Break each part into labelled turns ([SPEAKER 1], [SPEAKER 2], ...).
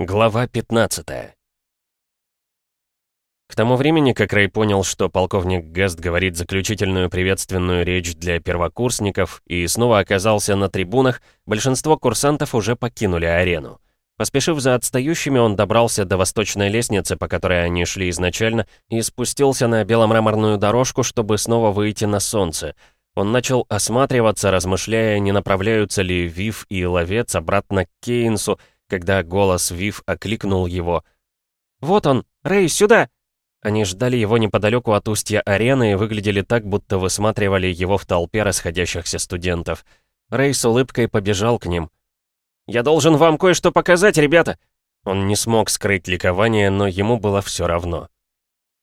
[SPEAKER 1] Глава 15 К тому времени, как Рэй понял, что полковник Гест говорит заключительную приветственную речь для первокурсников и снова оказался на трибунах, большинство курсантов уже покинули арену. Поспешив за отстающими, он добрался до восточной лестницы, по которой они шли изначально, и спустился на беломраморную дорожку, чтобы снова выйти на солнце. Он начал осматриваться, размышляя, не направляются ли Вив и Ловец обратно к Кейнсу, когда голос Вив окликнул его. «Вот он! Рэй, сюда!» Они ждали его неподалеку от устья арены и выглядели так, будто высматривали его в толпе расходящихся студентов. Рэй с улыбкой побежал к ним. «Я должен вам кое-что показать, ребята!» Он не смог скрыть ликование, но ему было все равно.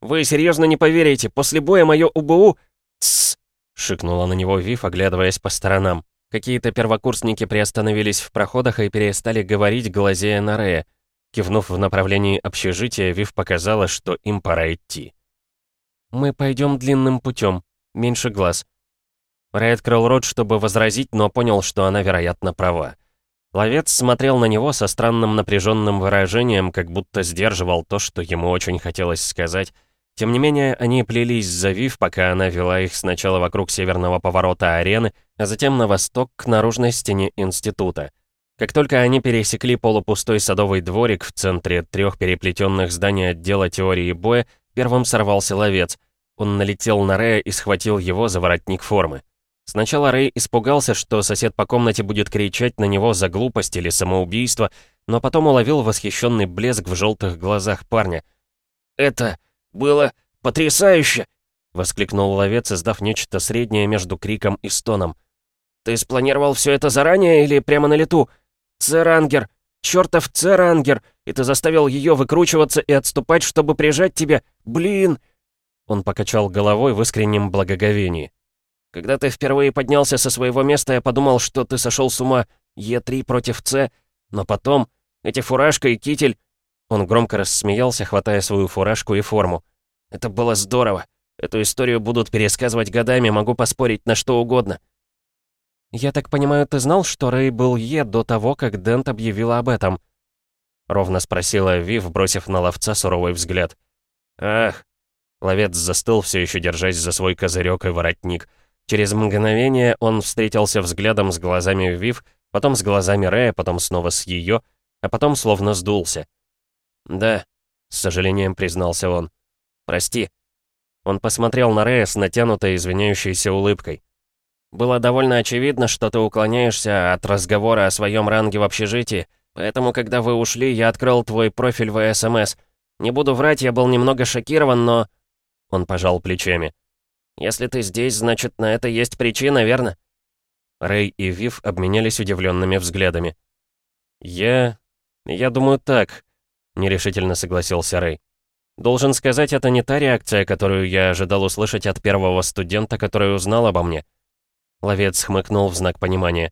[SPEAKER 1] «Вы серьезно не поверите, после боя мое УБУ...» «Тссс!» — шикнула на него Вив, оглядываясь по сторонам. Какие-то первокурсники приостановились в проходах и перестали говорить, глазея на Рея. Кивнув в направлении общежития, Вив показала, что им пора идти. «Мы пойдем длинным путем, меньше глаз». Рэй открыл рот, чтобы возразить, но понял, что она, вероятно, права. Ловец смотрел на него со странным напряженным выражением, как будто сдерживал то, что ему очень хотелось сказать, тем не менее, они плелись за Вив, пока она вела их сначала вокруг северного поворота арены, а затем на восток к наружной стене института. Как только они пересекли полупустой садовый дворик в центре трех переплетенных зданий отдела теории боя, первым сорвался ловец. Он налетел на Рэя и схватил его за воротник формы. Сначала Рэй испугался, что сосед по комнате будет кричать на него за глупость или самоубийство, но потом уловил восхищенный блеск в желтых глазах парня. «Это было потрясающе!» — воскликнул ловец, издав нечто среднее между криком и стоном. «Ты спланировал все это заранее или прямо на лету? Церангер! Чертов Церангер! И ты заставил ее выкручиваться и отступать, чтобы прижать тебя? Блин!» Он покачал головой в искреннем благоговении. «Когда ты впервые поднялся со своего места, я подумал, что ты сошел с ума Е3 против С, но потом эти фуражка и китель он громко рассмеялся, хватая свою фуражку и форму. «Это было здорово. Эту историю будут пересказывать годами, могу поспорить на что угодно». «Я так понимаю, ты знал, что Рэй был Е до того, как Дент объявила об этом?» Ровно спросила Вив, бросив на ловца суровый взгляд. «Ах!» Ловец застыл, все еще держась за свой козырек и воротник. Через мгновение он встретился взглядом с глазами Вив, потом с глазами Рэя, потом снова с ее, а потом словно сдулся. «Да», — с сожалением признался он. «Прости». Он посмотрел на Рея с натянутой извиняющейся улыбкой. «Было довольно очевидно, что ты уклоняешься от разговора о своем ранге в общежитии, поэтому, когда вы ушли, я открыл твой профиль в СМС. Не буду врать, я был немного шокирован, но...» Он пожал плечами. «Если ты здесь, значит, на это есть причина, верно?» Рэй и Вив обменялись удивленными взглядами. «Я... я думаю так», — нерешительно согласился Рэй. «Должен сказать, это не та реакция, которую я ожидал услышать от первого студента, который узнал обо мне». Ловец хмыкнул в знак понимания.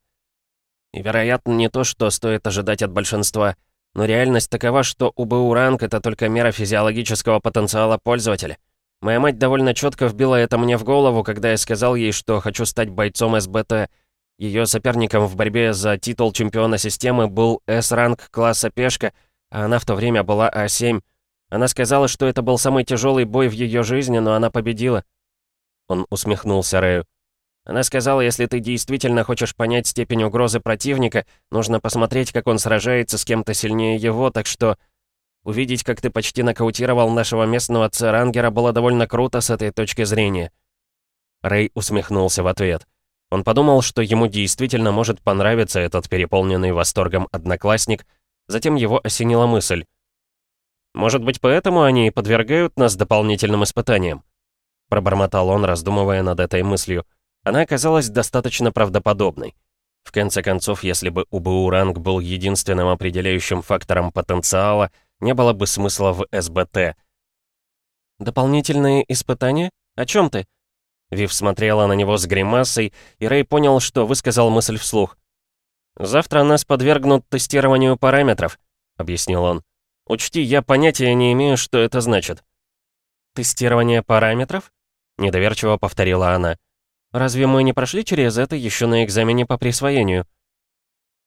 [SPEAKER 1] «И, вероятно, не то, что стоит ожидать от большинства, но реальность такова, что УБУ ранг — это только мера физиологического потенциала пользователя. Моя мать довольно четко вбила это мне в голову, когда я сказал ей, что хочу стать бойцом СБТ. Ее соперником в борьбе за титул чемпиона системы был С-ранг класса пешка — а она в то время была А7. Она сказала, что это был самый тяжелый бой в ее жизни, но она победила. Он усмехнулся Рэю. Она сказала, если ты действительно хочешь понять степень угрозы противника, нужно посмотреть, как он сражается с кем-то сильнее его, так что... Увидеть, как ты почти нокаутировал нашего местного церангера, было довольно круто с этой точки зрения. Рэй усмехнулся в ответ. Он подумал, что ему действительно может понравиться этот переполненный восторгом одноклассник, Затем его осенила мысль. «Может быть, поэтому они и подвергают нас дополнительным испытаниям?» Пробормотал он, раздумывая над этой мыслью. Она оказалась достаточно правдоподобной. В конце концов, если бы УБУ ранг был единственным определяющим фактором потенциала, не было бы смысла в СБТ. «Дополнительные испытания? О чем ты?» Вив смотрела на него с гримасой, и Рэй понял, что высказал мысль вслух. «Завтра нас подвергнут тестированию параметров», — объяснил он. «Учти, я понятия не имею, что это значит». «Тестирование параметров?» — недоверчиво повторила она. «Разве мы не прошли через это еще на экзамене по присвоению?»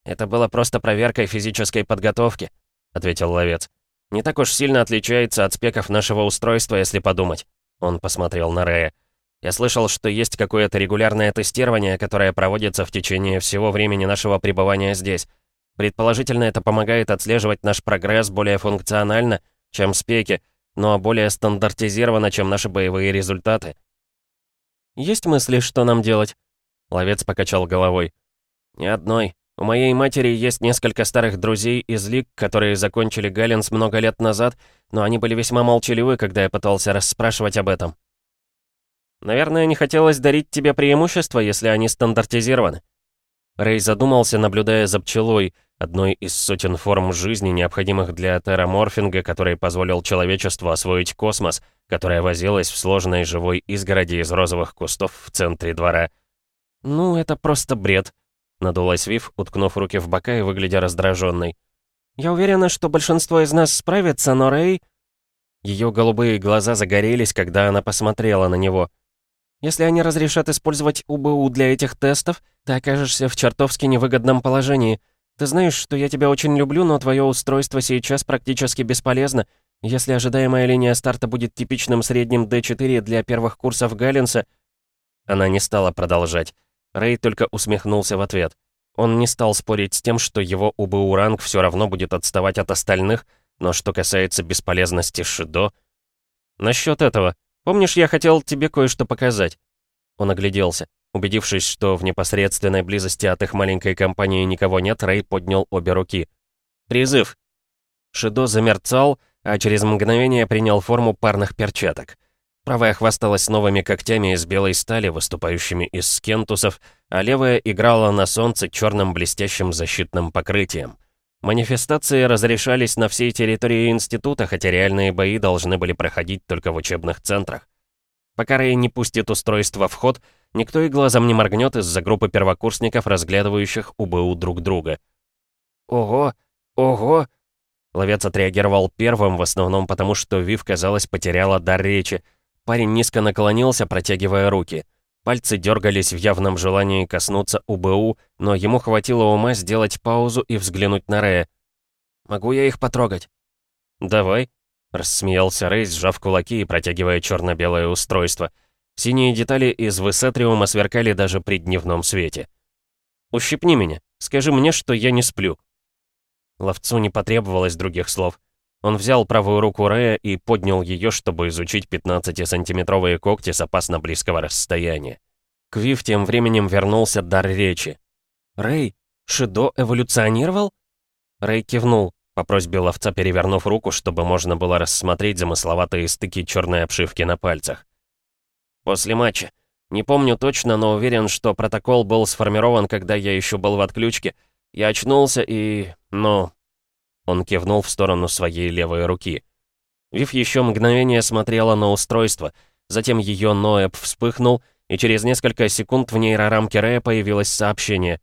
[SPEAKER 1] «Это было просто проверкой физической подготовки», — ответил ловец. «Не так уж сильно отличается от спеков нашего устройства, если подумать». Он посмотрел на Рэя. «Я слышал, что есть какое-то регулярное тестирование, которое проводится в течение всего времени нашего пребывания здесь. Предположительно, это помогает отслеживать наш прогресс более функционально, чем спеки, но более стандартизировано, чем наши боевые результаты». «Есть мысли, что нам делать?» Ловец покачал головой. «Ни одной. У моей матери есть несколько старых друзей из Лиг, которые закончили Галлинс много лет назад, но они были весьма молчаливы, когда я пытался расспрашивать об этом. Наверное, не хотелось дарить тебе преимущества, если они стандартизированы. Рэй задумался, наблюдая за пчелой, одной из сотен форм жизни, необходимых для терраморфинга, который позволил человечеству освоить космос, которая возилась в сложной живой изгороди из розовых кустов в центре двора. «Ну, это просто бред», Надулась Вив, уткнув руки в бока и выглядя раздраженной. «Я уверена, что большинство из нас справится, но Рэй...» Ее голубые глаза загорелись, когда она посмотрела на него. «Если они разрешат использовать УБУ для этих тестов, ты окажешься в чертовски невыгодном положении. Ты знаешь, что я тебя очень люблю, но твое устройство сейчас практически бесполезно. Если ожидаемая линия старта будет типичным средним D4 для первых курсов Галлинса...» Она не стала продолжать. Рэй только усмехнулся в ответ. Он не стал спорить с тем, что его УБУ-ранг все равно будет отставать от остальных, но что касается бесполезности Шидо... Насчет этого, помнишь, я хотел тебе кое-что показать?» Он огляделся. Убедившись, что в непосредственной близости от их маленькой компании никого нет, Рэй поднял обе руки. «Призыв!» Шидо замерцал, а через мгновение принял форму парных перчаток. Правая хвасталась новыми когтями из белой стали, выступающими из скентусов, а левая играла на солнце черным блестящим защитным покрытием. Манифестации разрешались на всей территории института, хотя реальные бои должны были проходить только в учебных центрах. Пока Рэй не пустит устройство в ход, никто и глазом не моргнет из-за группы первокурсников, разглядывающих УБУ друг друга. «Ого! Ого!» Ловец отреагировал первым, в основном потому, что Вив, казалось, потеряла дар речи — Парень низко наклонился, протягивая руки. Пальцы дергались в явном желании коснуться УБУ, но ему хватило ума сделать паузу и взглянуть на Рэя. «Могу я их потрогать?» «Давай», — рассмеялся Рэй, сжав кулаки и протягивая черно-белое устройство. Синие детали из высетриума сверкали даже при дневном свете. «Ущипни меня. Скажи мне, что я не сплю». Ловцу не потребовалось других слов. Он взял правую руку Рэя и поднял ее, чтобы изучить 15-сантиметровые когти с опасно близкого расстояния. Квив тем временем вернулся дар речи. «Рэй, Шидо эволюционировал?» Рэй кивнул, по просьбе ловца перевернув руку, чтобы можно было рассмотреть замысловатые стыки черной обшивки на пальцах. «После матча. Не помню точно, но уверен, что протокол был сформирован, когда я еще был в отключке. Я очнулся и... ну, он кивнул в сторону своей левой руки. Вив еще мгновение смотрела на устройство, затем ее Ноэб вспыхнул, и через несколько секунд в нейрорамке Рэя появилось сообщение.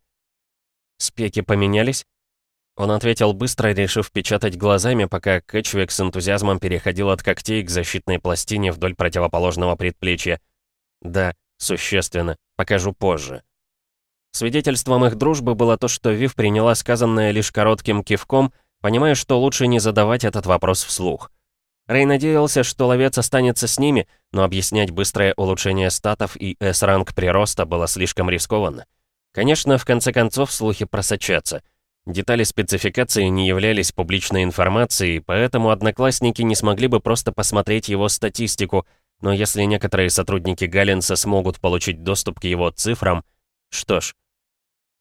[SPEAKER 1] «Спеки поменялись?» Он ответил быстро, решив печатать глазами, пока Кэтчвик с энтузиазмом переходил от когтей к защитной пластине вдоль противоположного предплечья. «Да, существенно. Покажу позже». Свидетельством их дружбы было то, что Вив приняла сказанное лишь коротким кивком понимая, что лучше не задавать этот вопрос вслух. Рэй надеялся, что ловец останется с ними, но объяснять быстрое улучшение статов и S-ранг прироста было слишком рискованно. Конечно, в конце концов слухи просочатся. Детали спецификации не являлись публичной информацией, поэтому одноклассники не смогли бы просто посмотреть его статистику, но если некоторые сотрудники Галлинса смогут получить доступ к его цифрам, что ж.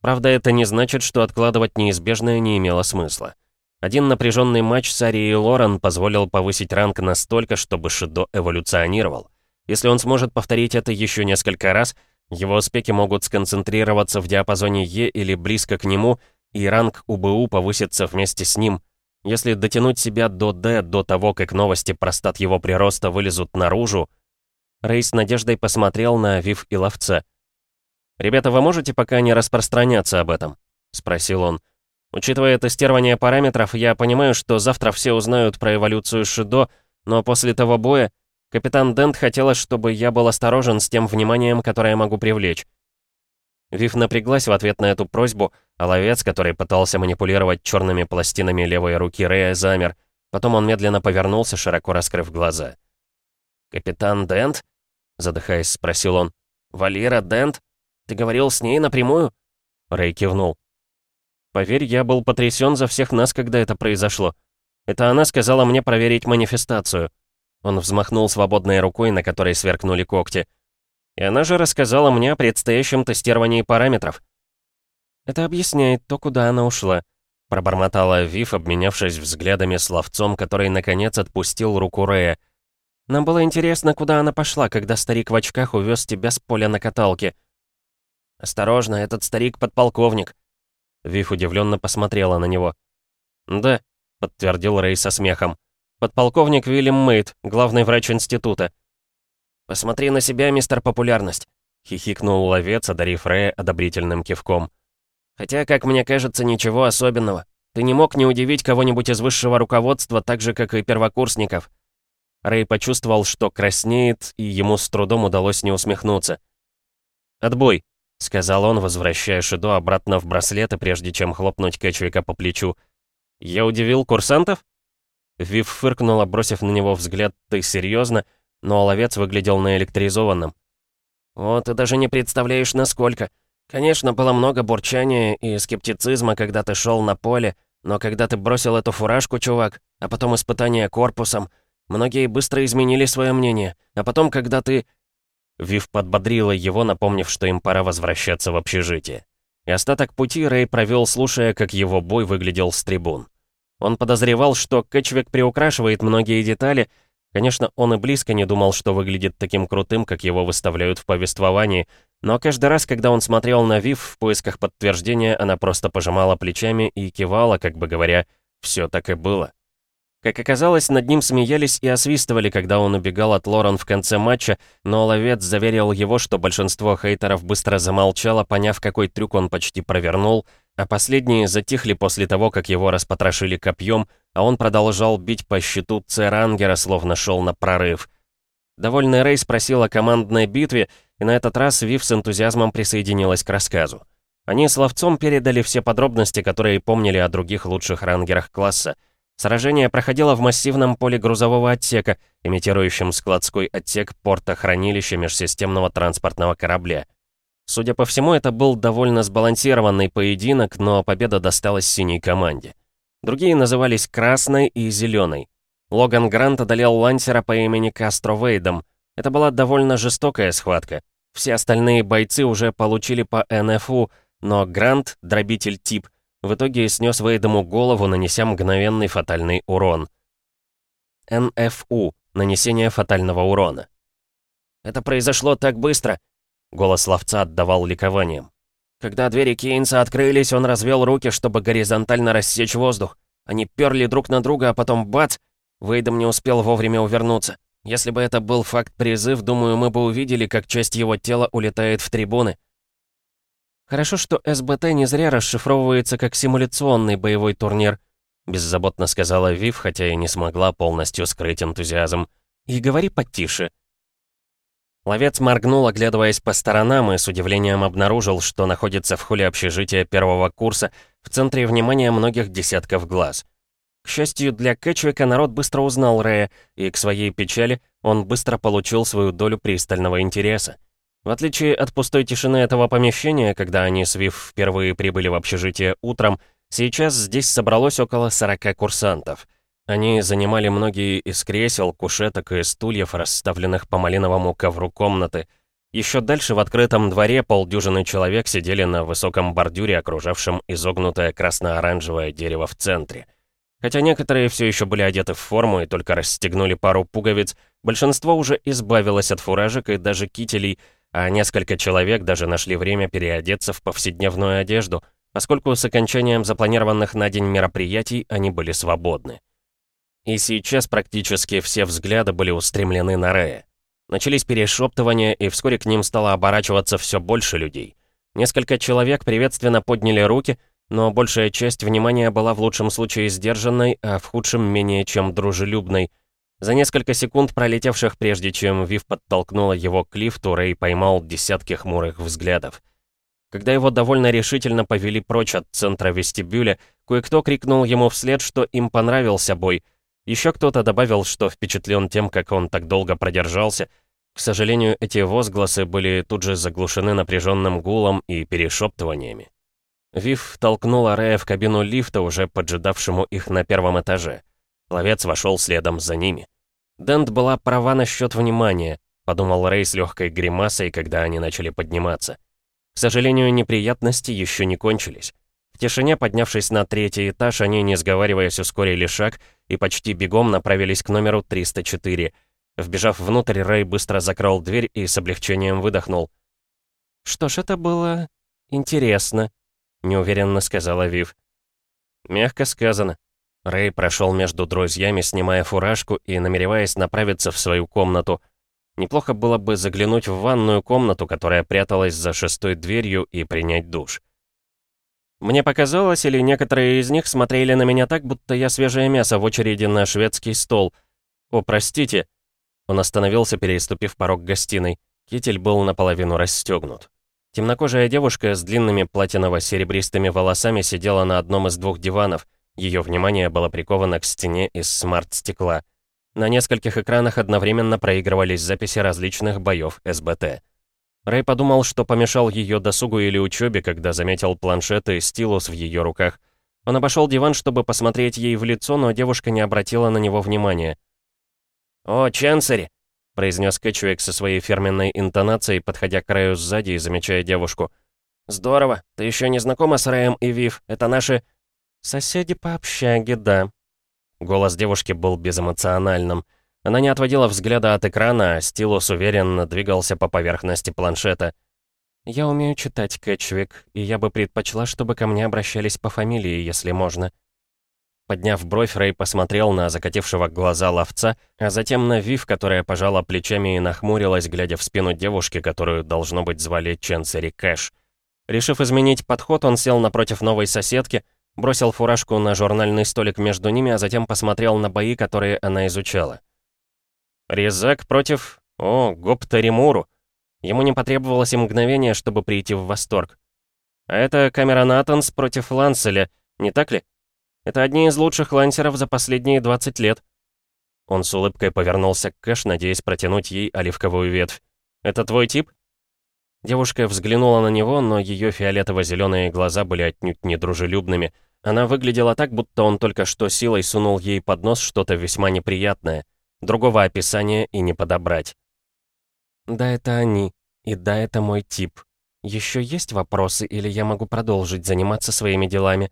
[SPEAKER 1] Правда, это не значит, что откладывать неизбежное не имело смысла. Один напряженный матч с Арией Лорен позволил повысить ранг настолько, чтобы Шидо эволюционировал. Если он сможет повторить это еще несколько раз, его спеки могут сконцентрироваться в диапазоне Е или близко к нему, и ранг УБУ повысится вместе с ним. Если дотянуть себя до Д до того, как новости про стат его прироста вылезут наружу, Рэй с надеждой посмотрел на Вив и Ловца. «Ребята, вы можете пока не распространяться об этом?» — спросил он. Учитывая тестирование параметров, я понимаю, что завтра все узнают про эволюцию Шидо, но после того боя капитан Дент хотела, чтобы я был осторожен с тем вниманием, которое могу привлечь. Вив напряглась в ответ на эту просьбу, а ловец, который пытался манипулировать черными пластинами левой руки Рэя, замер. Потом он медленно повернулся, широко раскрыв глаза. «Капитан Дент?» — задыхаясь, спросил он. «Валера Дент? Ты говорил с ней напрямую?» Рэй кивнул. «Поверь, я был потрясен за всех нас, когда это произошло. Это она сказала мне проверить манифестацию». Он взмахнул свободной рукой, на которой сверкнули когти. «И она же рассказала мне о предстоящем тестировании параметров». «Это объясняет то, куда она ушла», — пробормотала Вив, обменявшись взглядами с ловцом, который, наконец, отпустил руку Рэя. «Нам было интересно, куда она пошла, когда старик в очках увез тебя с поля на каталке». «Осторожно, этот старик подполковник». Вив удивленно посмотрела на него. «Да», — подтвердил Рэй со смехом. «Подполковник Вильям Мейт, главный врач института». «Посмотри на себя, мистер Популярность», — хихикнул ловец, одарив Рэя одобрительным кивком. «Хотя, как мне кажется, ничего особенного. Ты не мог не удивить кого-нибудь из высшего руководства, так же, как и первокурсников». Рэй почувствовал, что краснеет, и ему с трудом удалось не усмехнуться. «Отбой», — сказал он, возвращая Шидо обратно в браслеты, прежде чем хлопнуть Кэтчвика по плечу. «Я удивил курсантов?» Вив фыркнула, бросив на него взгляд «ты серьезно?», но ловец выглядел наэлектризованным. «О, ты даже не представляешь, насколько. Конечно, было много бурчания и скептицизма, когда ты шел на поле, но когда ты бросил эту фуражку, чувак, а потом испытание корпусом, многие быстро изменили свое мнение, а потом, когда ты...» Вив подбодрила его, напомнив, что им пора возвращаться в общежитие. И остаток пути Рэй провел, слушая, как его бой выглядел с трибун. Он подозревал, что Кэтчвик приукрашивает многие детали. Конечно, он и близко не думал, что выглядит таким крутым, как его выставляют в повествовании, но каждый раз, когда он смотрел на Вив в поисках подтверждения, она просто пожимала плечами и кивала, как бы говоря, «все так и было». Как оказалось, над ним смеялись и освистывали, когда он убегал от Лорен в конце матча, но ловец заверил его, что большинство хейтеров быстро замолчало, поняв, какой трюк он почти провернул, а последние затихли после того, как его распотрошили копьем, а он продолжал бить по щиту Церангера, словно шел на прорыв. Довольный Рэй спросил о командной битве, и на этот раз Вив с энтузиазмом присоединилась к рассказу. Они с ловцом передали все подробности, которые помнили о других лучших рангерах класса — Сражение проходило в массивном поле грузового отсека, имитирующем складской отсек порта-хранилища межсистемного транспортного корабля. Судя по всему, это был довольно сбалансированный поединок, но победа досталась синей команде. Другие назывались «Красной» и «Зеленой». Логан Грант одолел лансера по имени Кастро Вейдом. Это была довольно жестокая схватка. Все остальные бойцы уже получили по НФУ, но Грант, дробитель тип, в итоге снес Вейдому голову, нанеся мгновенный фатальный урон. НФУ. Нанесение фатального урона. «Это произошло так быстро!» Голос ловца отдавал ликованием. Когда двери Кейнса открылись, он развел руки, чтобы горизонтально рассечь воздух. Они перли друг на друга, а потом бац! Вейдом не успел вовремя увернуться. Если бы это был факт-призыв, думаю, мы бы увидели, как часть его тела улетает в трибуны. Хорошо, что СБТ не зря расшифровывается как симуляционный боевой турнир, беззаботно сказала Вив, хотя и не смогла полностью скрыть энтузиазм. И говори потише. Ловец моргнул, оглядываясь по сторонам, и с удивлением обнаружил, что находится в холле общежития первого курса, в центре внимания многих десятков глаз. К счастью для Кэтчвика, народ быстро узнал Рэя, и к своей печали он быстро получил свою долю пристального интереса. В отличие от пустой тишины этого помещения, когда они с Вив впервые прибыли в общежитие утром, сейчас здесь собралось около 40 курсантов. Они занимали многие из кресел, кушеток и стульев, расставленных по малиновому ковру комнаты. Еще дальше в открытом дворе полдюжины человек сидели на высоком бордюре, окружавшем изогнутое красно-оранжевое дерево в центре. Хотя некоторые все еще были одеты в форму и только расстегнули пару пуговиц, большинство уже избавилось от фуражек и даже кителей, а несколько человек даже нашли время переодеться в повседневную одежду, поскольку с окончанием запланированных на день мероприятий они были свободны. И сейчас практически все взгляды были устремлены на Рея. Начались перешептывания, и вскоре к ним стало оборачиваться все больше людей. Несколько человек приветственно подняли руки, но большая часть внимания была в лучшем случае сдержанной, а в худшем менее чем дружелюбной – за несколько секунд, пролетевших прежде чем Вив подтолкнула его к лифту, Рэй поймал десятки хмурых взглядов. Когда его довольно решительно повели прочь от центра вестибюля, кое-кто крикнул ему вслед, что им понравился бой. Еще кто-то добавил, что впечатлен тем, как он так долго продержался. К сожалению, эти возгласы были тут же заглушены напряженным гулом и перешептываниями. Вив толкнула Рэя в кабину лифта, уже поджидавшему их на первом этаже. Ловец вошел следом за ними. Дент была права насчет внимания, подумал Рэй с легкой гримасой, когда они начали подниматься. К сожалению, неприятности еще не кончились. В тишине, поднявшись на третий этаж, они, не сговариваясь, ускорили шаг и почти бегом направились к номеру 304. Вбежав внутрь, Рэй быстро закрыл дверь и с облегчением выдохнул. «Что ж, это было... интересно», — неуверенно сказала Вив. Мягко сказано. Рэй прошел между друзьями, снимая фуражку и намереваясь направиться в свою комнату. Неплохо было бы заглянуть в ванную комнату, которая пряталась за шестой дверью, и принять душ. Мне показалось, или некоторые из них смотрели на меня так, будто я свежее мясо в очереди на шведский стол. «О, простите!» Он остановился, переступив порог гостиной. Китель был наполовину расстегнут. Темнокожая девушка с длинными платиново-серебристыми волосами сидела на одном из двух диванов. Ее внимание было приковано к стене из смарт-стекла. На нескольких экранах одновременно проигрывались записи различных боев СБТ. Рэй подумал, что помешал ее досугу или учебе, когда заметил планшет и стилус в ее руках. Он обошел диван, чтобы посмотреть ей в лицо, но девушка не обратила на него внимания. «О, Ченсери!» — произнес Кэтчуик со своей фирменной интонацией, подходя к Рэю сзади и замечая девушку. «Здорово. Ты еще не знакома с Рэем и Вив. Это наши...» «Соседи по общаге, да». Голос девушки был безэмоциональным. Она не отводила взгляда от экрана, а стилус уверенно двигался по поверхности планшета. «Я умею читать, Кэтчвик, и я бы предпочла, чтобы ко мне обращались по фамилии, если можно». Подняв бровь, Рэй посмотрел на закатившего глаза ловца, а затем на Вив, которая пожала плечами и нахмурилась, глядя в спину девушки, которую, должно быть, звали Ченсери Кэш. Решив изменить подход, он сел напротив новой соседки, бросил фуражку на журнальный столик между ними, а затем посмотрел на бои, которые она изучала. Резак против... О, Гопта Римуру. Ему не потребовалось и мгновение, чтобы прийти в восторг. А это камера Натанс против Ланселя, не так ли? Это одни из лучших лансеров за последние 20 лет». Он с улыбкой повернулся к Кэш, надеясь протянуть ей оливковую ветвь. «Это твой тип?» Девушка взглянула на него, но ее фиолетово-зеленые глаза были отнюдь недружелюбными. Она выглядела так, будто он только что силой сунул ей под нос что-то весьма неприятное. Другого описания и не подобрать. «Да, это они. И да, это мой тип. Еще есть вопросы, или я могу продолжить заниматься своими делами?»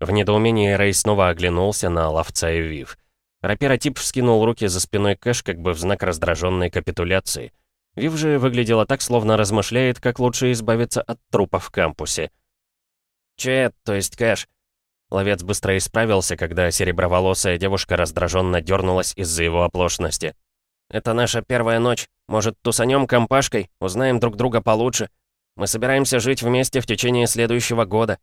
[SPEAKER 1] В недоумении Рэй снова оглянулся на ловца и Вив. Раперотип вскинул руки за спиной Кэш как бы в знак раздраженной капитуляции. Вив же выглядела так, словно размышляет, как лучше избавиться от трупа в кампусе. «Чет, то есть Кэш?» Ловец быстро исправился, когда сереброволосая девушка раздраженно дернулась из-за его оплошности. «Это наша первая ночь. Может, тусанем компашкой, узнаем друг друга получше. Мы собираемся жить вместе в течение следующего года.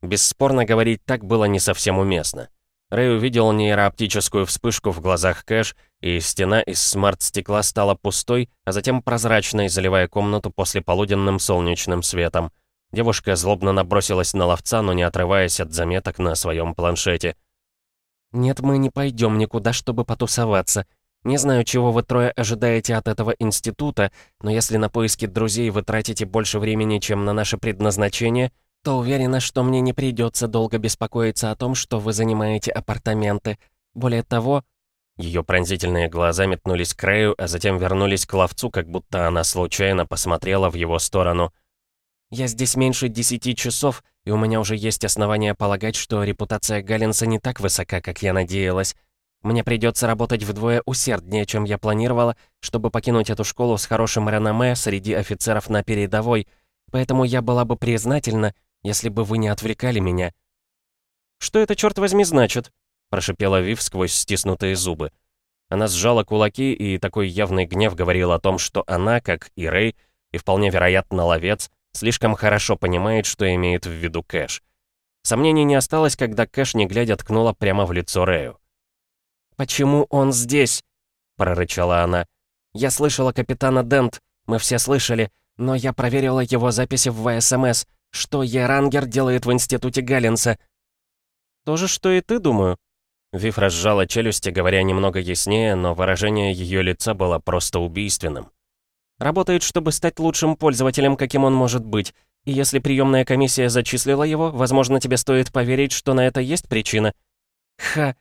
[SPEAKER 1] Бесспорно, говорить так было не совсем уместно. Рэй увидел нейрооптическую вспышку в глазах Кэш, и стена из смарт-стекла стала пустой, а затем прозрачной, заливая комнату после полуденным солнечным светом. Девушка злобно набросилась на ловца, но не отрываясь от заметок на своем планшете. «Нет, мы не пойдем никуда, чтобы потусоваться. Не знаю, чего вы трое ожидаете от этого института, но если на поиски друзей вы тратите больше времени, чем на наше предназначение, то уверена, что мне не придется долго беспокоиться о том, что вы занимаете апартаменты. Более того...» Ее пронзительные глаза метнулись к Рэю, а затем вернулись к ловцу, как будто она случайно посмотрела в его сторону. «Я здесь меньше десяти часов, и у меня уже есть основания полагать, что репутация Галлинса не так высока, как я надеялась. Мне придется работать вдвое усерднее, чем я планировала, чтобы покинуть эту школу с хорошим реноме среди офицеров на передовой, поэтому я была бы признательна, если бы вы не отвлекали меня». «Что это, черт возьми, значит?» — прошипела Вив сквозь стиснутые зубы. Она сжала кулаки, и такой явный гнев говорил о том, что она, как и Рэй, и вполне вероятно ловец, слишком хорошо понимает, что имеет в виду Кэш. Сомнений не осталось, когда Кэш, не глядя, ткнула прямо в лицо Рэю. «Почему он здесь?» — прорычала она. «Я слышала капитана Дент, мы все слышали,
[SPEAKER 2] Но я проверила его записи в ВСМС. Что Ярангер делает в институте Галлинса?»
[SPEAKER 1] «То же, что и ты, думаю». Вив разжала челюсти, говоря немного яснее, но выражение ее лица было просто убийственным. «Работает, чтобы стать лучшим пользователем, каким он может быть. И если приемная комиссия зачислила его, возможно, тебе стоит поверить, что на это есть причина».
[SPEAKER 2] «Ха!»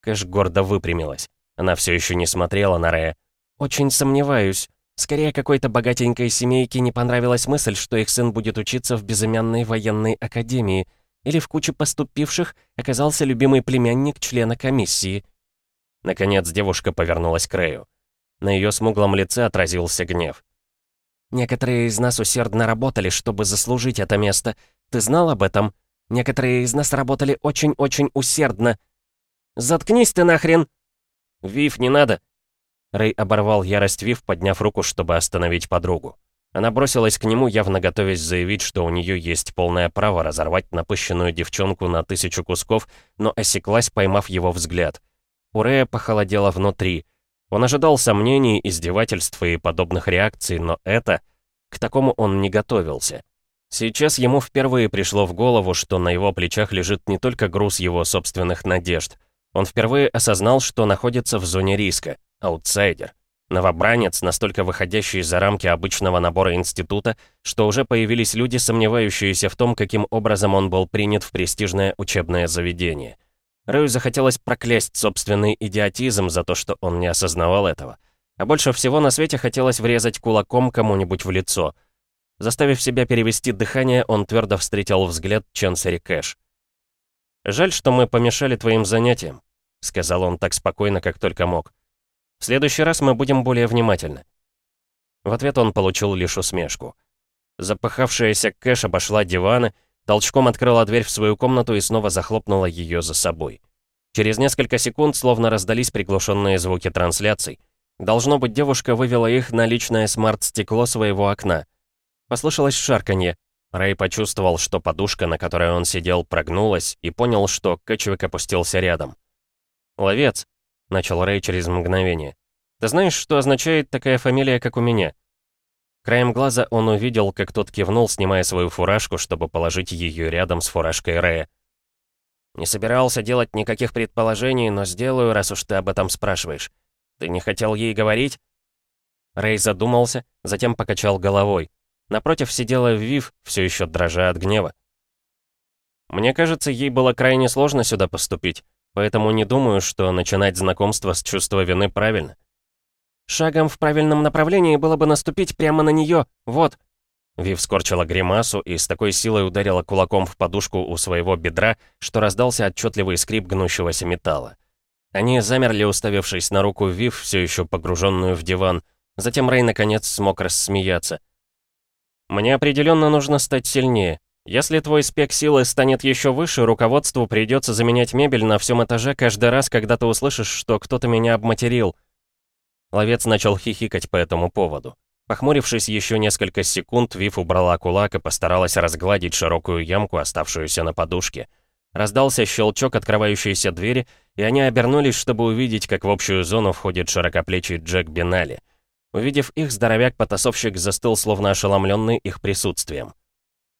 [SPEAKER 1] Кэш гордо выпрямилась. Она все еще не смотрела на Рэя.
[SPEAKER 2] «Очень сомневаюсь. Скорее, какой-то богатенькой семейке не понравилась мысль, что их сын будет учиться в безымянной военной академии, или в куче поступивших оказался любимый племянник члена комиссии».
[SPEAKER 1] Наконец девушка повернулась к Рэю. На ее смуглом лице отразился гнев.
[SPEAKER 2] «Некоторые из нас усердно работали, чтобы заслужить это место. Ты знал об этом? Некоторые из нас работали очень-очень усердно». «Заткнись ты нахрен!»
[SPEAKER 1] «Вив, не надо!» Рэй оборвал ярость Вив, подняв руку, чтобы остановить подругу. Она бросилась к нему, явно готовясь заявить, что у нее есть полное право разорвать напыщенную девчонку на тысячу кусков, но осеклась, поймав его взгляд. У Рэя похолодело внутри. Он ожидал сомнений, издевательств и подобных реакций, но это... К такому он не готовился. Сейчас ему впервые пришло в голову, что на его плечах лежит не только груз его собственных надежд. Он впервые осознал, что находится в зоне риска, аутсайдер. Новобранец, настолько выходящий за рамки обычного набора института, что уже появились люди, сомневающиеся в том, каким образом он был принят в престижное учебное заведение. Рэю захотелось проклясть собственный идиотизм за то, что он не осознавал этого. А больше всего на свете хотелось врезать кулаком кому-нибудь в лицо. Заставив себя перевести дыхание, он твердо встретил взгляд Чансери Кэш. «Жаль, что мы помешали твоим занятиям», — сказал он так спокойно, как только мог. В следующий раз мы будем более внимательны». В ответ он получил лишь усмешку. Запахавшаяся Кэш обошла диваны, толчком открыла дверь в свою комнату и снова захлопнула ее за собой. Через несколько секунд словно раздались приглушенные звуки трансляций. Должно быть, девушка вывела их на личное смарт-стекло своего окна. Послышалось шарканье. Рэй почувствовал, что подушка, на которой он сидел, прогнулась, и понял, что Кэтчвик опустился рядом. «Ловец», — начал Рэй через мгновение. «Ты знаешь, что означает такая фамилия, как у меня?» Краем глаза он увидел, как тот кивнул, снимая свою фуражку, чтобы положить ее рядом с фуражкой Рэя. «Не собирался делать никаких предположений, но сделаю, раз уж ты об этом спрашиваешь. Ты не хотел ей говорить?» Рэй задумался, затем покачал головой. Напротив сидела Вив, все еще дрожа от гнева. «Мне кажется, ей было крайне сложно сюда поступить. Поэтому не думаю, что начинать знакомство с чувства вины правильно. Шагом в правильном направлении было бы наступить прямо на нее. Вот. Вив скорчила гримасу и с такой силой ударила кулаком в подушку у своего бедра, что раздался отчетливый скрип гнущегося металла. Они замерли, уставившись на руку Вив, все еще погруженную в диван. Затем Рэй наконец смог рассмеяться. «Мне определенно нужно стать сильнее. Если твой спек силы станет еще выше, руководству придется заменять мебель на всем этаже каждый раз, когда ты услышишь, что кто-то меня обматерил. Ловец начал хихикать по этому поводу. Похмурившись еще несколько секунд, Вив убрала кулак и постаралась разгладить широкую ямку, оставшуюся на подушке. Раздался щелчок открывающейся двери, и они обернулись, чтобы увидеть, как в общую зону входит широкоплечий Джек Бинали. Увидев их, здоровяк-потасовщик застыл, словно ошеломленный их присутствием.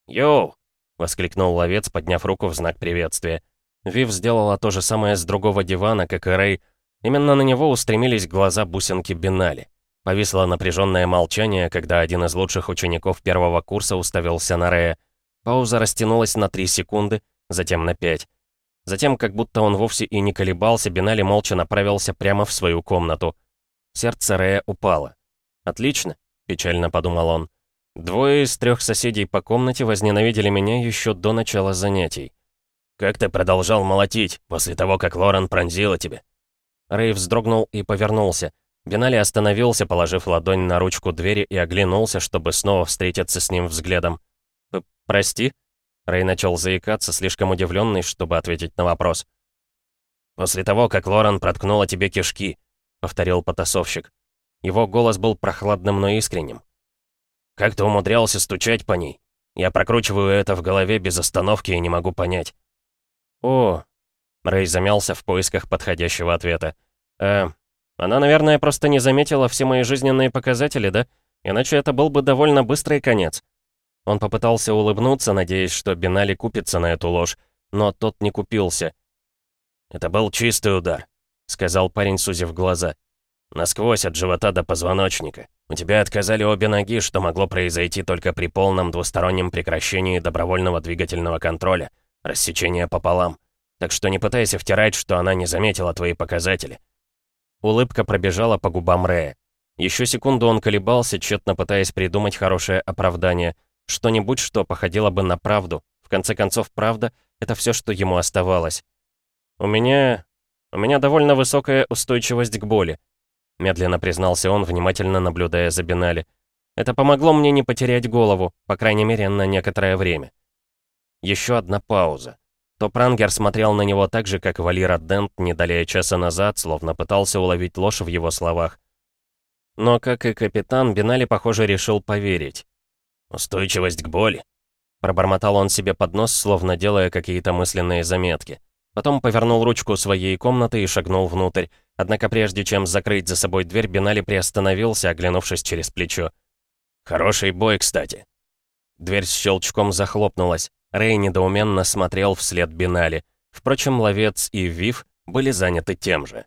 [SPEAKER 1] «Йоу!» — воскликнул ловец, подняв руку в знак приветствия. Вив сделала то же самое с другого дивана, как и Рэй. Именно на него устремились глаза бусинки Бинали. Повисло напряженное молчание, когда один из лучших учеников первого курса уставился на Рэя. Пауза растянулась на три секунды, затем на пять. Затем, как будто он вовсе и не колебался, Бинали молча направился прямо в свою комнату. Сердце Рэя упало. «Отлично», — печально подумал он. Двое из трех соседей по комнате возненавидели меня еще до начала занятий. «Как ты продолжал молотить, после того, как Лорен пронзила тебя?» Рэй вздрогнул и повернулся. Бинали остановился, положив ладонь на ручку двери и оглянулся, чтобы снова встретиться с ним взглядом. «Прости?» Рэй начал заикаться, слишком удивленный, чтобы ответить на вопрос. «После того, как Лорен проткнула тебе кишки», — повторил потасовщик. Его голос был прохладным, но искренним. Как ты умудрялся стучать по ней? Я прокручиваю это в голове без остановки и не могу понять. О, Рэй замялся в поисках подходящего ответа. Э, она, наверное, просто не заметила все мои жизненные показатели, да? Иначе это был бы довольно быстрый конец. Он попытался улыбнуться, надеясь, что Бинали купится на эту ложь, но тот не купился. «Это был чистый удар», — сказал парень, сузив глаза. «Насквозь от живота до позвоночника. У тебя отказали обе ноги, что могло произойти только при полном двустороннем прекращении добровольного двигательного контроля, рассечения пополам. Так что не пытайся втирать, что она не заметила твои показатели». Улыбка пробежала по губам Рэя. Еще секунду он колебался, тщетно пытаясь придумать хорошее оправдание. Что-нибудь, что походило бы на правду. В конце концов, правда — это все, что ему оставалось. «У меня... у меня довольно высокая устойчивость к боли», — медленно признался он, внимательно наблюдая за Бинали. «Это помогло мне не потерять голову, по крайней мере, на некоторое время». Еще одна пауза. То Прангер смотрел на него так же, как Валира Дент не далее часа назад, словно пытался уловить ложь в его словах. Но, как и капитан, Бинали, похоже, решил поверить. «Устойчивость к боли?» Пробормотал он себе под нос, словно делая какие-то мысленные заметки. Потом повернул ручку своей комнаты и шагнул внутрь. Однако прежде чем закрыть за собой дверь, Бинали приостановился, оглянувшись через плечо. «Хороший бой, кстати». Дверь с щелчком захлопнулась. Рэй недоуменно смотрел вслед Бинали. Впрочем, ловец и Вив были заняты тем же.